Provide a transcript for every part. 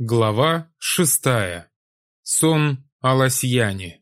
Глава шестая. Сон о Лосьяне.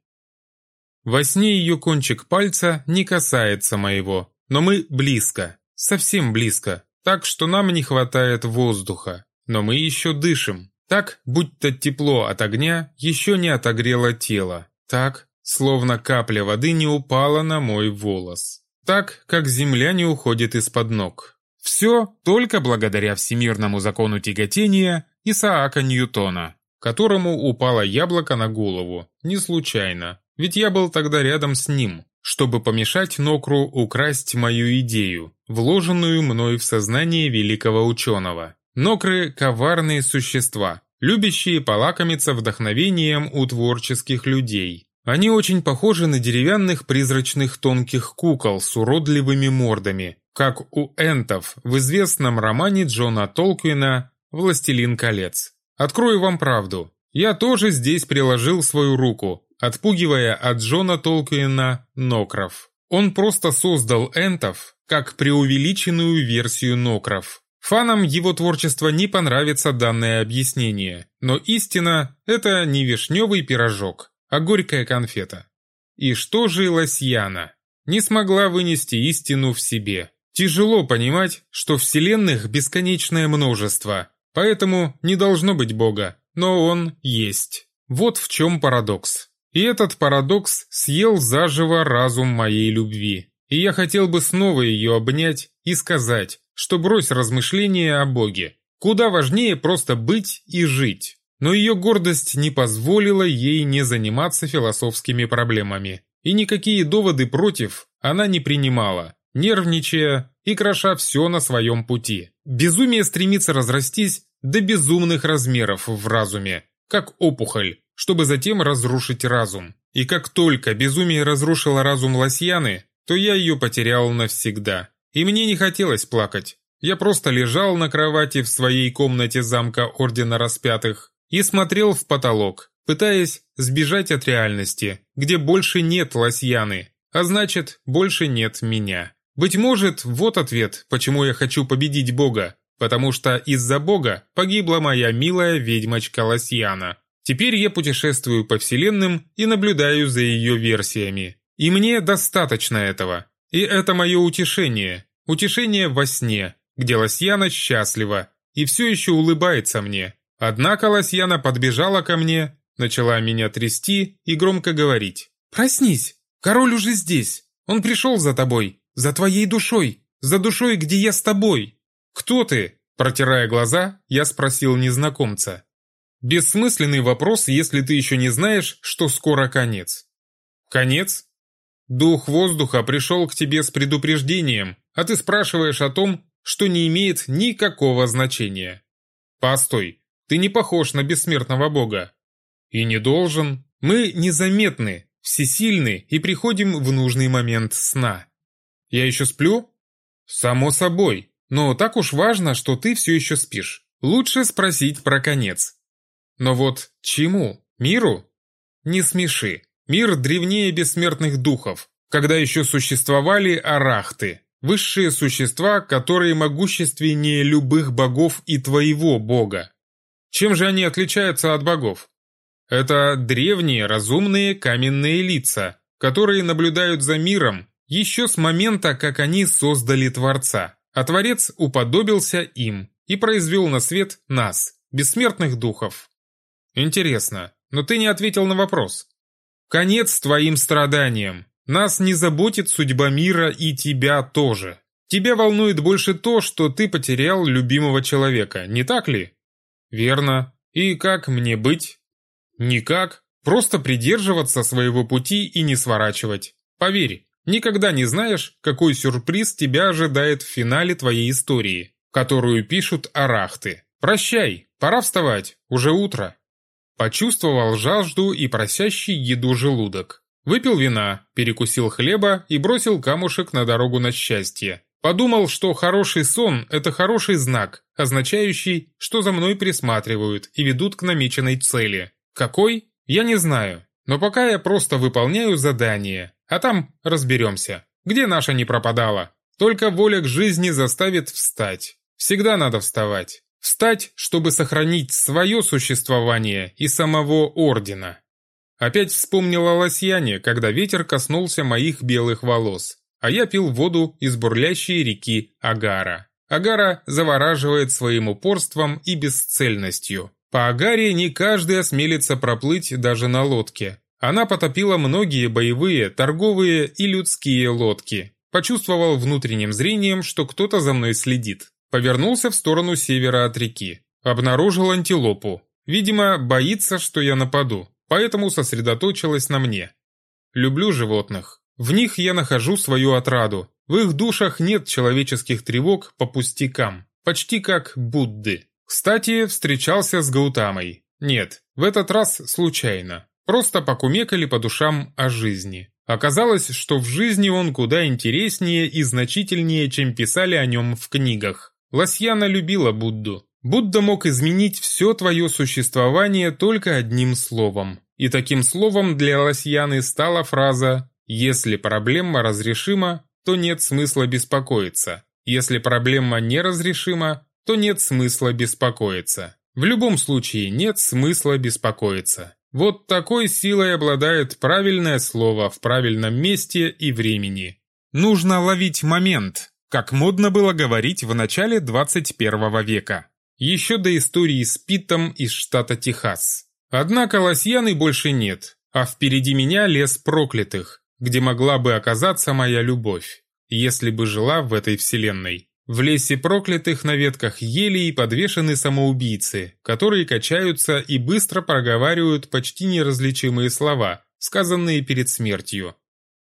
Во сне ее кончик пальца не касается моего, но мы близко, совсем близко, так что нам не хватает воздуха, но мы еще дышим, так, будто тепло от огня еще не отогрело тело, так, словно капля воды не упала на мой волос, так, как земля не уходит из-под ног. Все только благодаря всемирному закону тяготения Исаака Ньютона, которому упало яблоко на голову, не случайно, ведь я был тогда рядом с ним, чтобы помешать Нокру украсть мою идею, вложенную мной в сознание великого ученого. Нокры – коварные существа, любящие полакомиться вдохновением у творческих людей. Они очень похожи на деревянных призрачных тонких кукол с уродливыми мордами, как у энтов в известном романе Джона Толкиена «Властелин колец». Открою вам правду. Я тоже здесь приложил свою руку, отпугивая от Джона Толкиена Нокров. Он просто создал энтов как преувеличенную версию Нокров. Фанам его творчества не понравится данное объяснение, но истина – это не вишневый пирожок, а горькая конфета. И что же Лосьяна? Не смогла вынести истину в себе. Тяжело понимать, что вселенных бесконечное множество, Поэтому не должно быть Бога, но Он есть. Вот в чем парадокс. И этот парадокс съел заживо разум моей любви. И я хотел бы снова ее обнять и сказать, что брось размышления о Боге. Куда важнее просто быть и жить. Но ее гордость не позволила ей не заниматься философскими проблемами. И никакие доводы против она не принимала, нервничая и кроша все на своем пути. Безумие стремится разрастись до безумных размеров в разуме, как опухоль, чтобы затем разрушить разум. И как только безумие разрушило разум Лосьяны, то я ее потерял навсегда. И мне не хотелось плакать. Я просто лежал на кровати в своей комнате замка Ордена Распятых и смотрел в потолок, пытаясь сбежать от реальности, где больше нет Лосьяны, а значит, больше нет меня. Быть может, вот ответ, почему я хочу победить Бога потому что из-за Бога погибла моя милая ведьмочка Лосьяна. Теперь я путешествую по вселенным и наблюдаю за ее версиями. И мне достаточно этого. И это мое утешение. Утешение во сне, где Лосьяна счастлива и все еще улыбается мне. Однако Лосьяна подбежала ко мне, начала меня трясти и громко говорить. «Проснись! Король уже здесь! Он пришел за тобой, за твоей душой, за душой, где я с тобой!» «Кто ты?» Протирая глаза, я спросил незнакомца. Бессмысленный вопрос, если ты еще не знаешь, что скоро конец. Конец? Дух воздуха пришел к тебе с предупреждением, а ты спрашиваешь о том, что не имеет никакого значения. Постой, ты не похож на бессмертного бога. И не должен. Мы незаметны, всесильны и приходим в нужный момент сна. Я еще сплю? Само собой, но так уж важно, что ты все еще спишь. Лучше спросить про конец. Но вот чему? Миру? Не смеши. Мир древнее бессмертных духов, когда еще существовали арахты, высшие существа, которые могущественнее любых богов и твоего бога. Чем же они отличаются от богов? Это древние разумные каменные лица, которые наблюдают за миром еще с момента, как они создали Творца а Творец уподобился им и произвел на свет нас, бессмертных духов. Интересно, но ты не ответил на вопрос. Конец твоим страданиям. Нас не заботит судьба мира и тебя тоже. Тебя волнует больше то, что ты потерял любимого человека, не так ли? Верно. И как мне быть? Никак. Просто придерживаться своего пути и не сворачивать. Поверь, Никогда не знаешь, какой сюрприз тебя ожидает в финале твоей истории, которую пишут арахты. Прощай, пора вставать, уже утро. Почувствовал жажду и просящий еду желудок. Выпил вина, перекусил хлеба и бросил камушек на дорогу на счастье. Подумал, что хороший сон – это хороший знак, означающий, что за мной присматривают и ведут к намеченной цели. Какой? Я не знаю. Но пока я просто выполняю задание, а там разберемся. Где наша не пропадала? Только воля к жизни заставит встать. Всегда надо вставать. Встать, чтобы сохранить свое существование и самого Ордена. Опять вспомнила Лосьяне, когда ветер коснулся моих белых волос, а я пил воду из бурлящей реки Агара. Агара завораживает своим упорством и бесцельностью. По Агаре не каждый осмелится проплыть даже на лодке. Она потопила многие боевые, торговые и людские лодки. Почувствовал внутренним зрением, что кто-то за мной следит. Повернулся в сторону севера от реки. Обнаружил антилопу. Видимо, боится, что я нападу, поэтому сосредоточилась на мне. Люблю животных. В них я нахожу свою отраду. В их душах нет человеческих тревог по пустякам. Почти как Будды. Кстати, встречался с Гаутамой. Нет, в этот раз случайно. Просто покумекали по душам о жизни. Оказалось, что в жизни он куда интереснее и значительнее, чем писали о нем в книгах. Лосьяна любила Будду. Будда мог изменить все твое существование только одним словом. И таким словом для Лосьяны стала фраза «Если проблема разрешима, то нет смысла беспокоиться. Если проблема неразрешима, то нет смысла беспокоиться. В любом случае нет смысла беспокоиться. Вот такой силой обладает правильное слово в правильном месте и времени. Нужно ловить момент, как модно было говорить в начале 21 века. Еще до истории с Питом из штата Техас. Однако Лосьяны больше нет, а впереди меня лес проклятых, где могла бы оказаться моя любовь, если бы жила в этой вселенной. В лесе проклятых на ветках елей подвешены самоубийцы, которые качаются и быстро проговаривают почти неразличимые слова, сказанные перед смертью.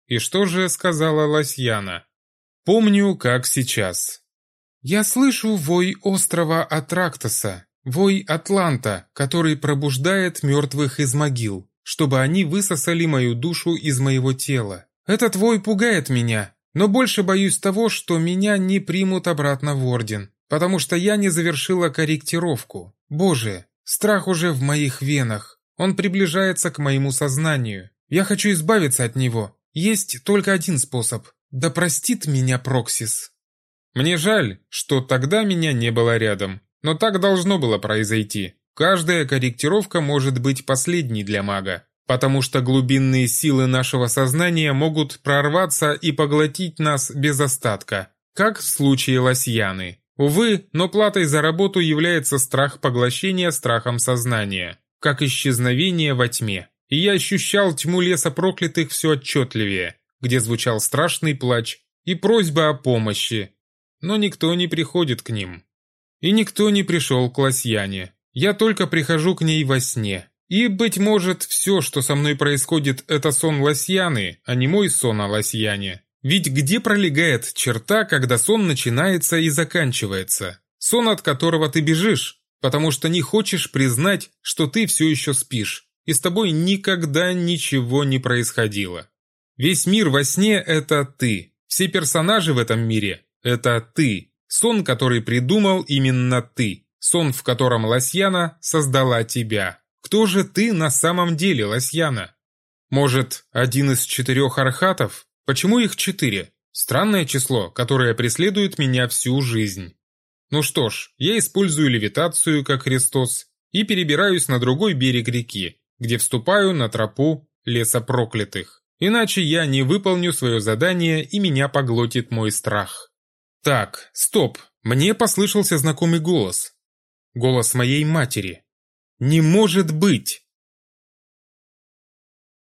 И что же сказала Лосьяна? Помню, как сейчас. «Я слышу вой острова Атрактоса, вой Атланта, который пробуждает мертвых из могил, чтобы они высосали мою душу из моего тела. Этот вой пугает меня, но больше боюсь того, что меня не примут обратно в Орден, потому что я не завершила корректировку. Боже, страх уже в моих венах. Он приближается к моему сознанию. Я хочу избавиться от него. Есть только один способ. Да простит меня Проксис. Мне жаль, что тогда меня не было рядом. Но так должно было произойти. Каждая корректировка может быть последней для мага потому что глубинные силы нашего сознания могут прорваться и поглотить нас без остатка, как в случае Лосьяны. Увы, но платой за работу является страх поглощения страхом сознания, как исчезновение во тьме. И я ощущал тьму леса проклятых все отчетливее, где звучал страшный плач и просьба о помощи. Но никто не приходит к ним. И никто не пришел к Лосьяне. Я только прихожу к ней во сне, и, быть может, все, что со мной происходит, это сон Лосьяны, а не мой сон о Лосьяне. Ведь где пролегает черта, когда сон начинается и заканчивается? Сон, от которого ты бежишь, потому что не хочешь признать, что ты все еще спишь, и с тобой никогда ничего не происходило. Весь мир во сне – это ты. Все персонажи в этом мире – это ты. Сон, который придумал именно ты. Сон, в котором Лосьяна создала тебя. Кто же ты на самом деле, Лосьяна? Может, один из четырех архатов? Почему их четыре? Странное число, которое преследует меня всю жизнь. Ну что ж, я использую левитацию, как Христос, и перебираюсь на другой берег реки, где вступаю на тропу леса проклятых. Иначе я не выполню свое задание и меня поглотит мой страх. Так, стоп, мне послышался знакомый голос. Голос моей матери. «Не может быть!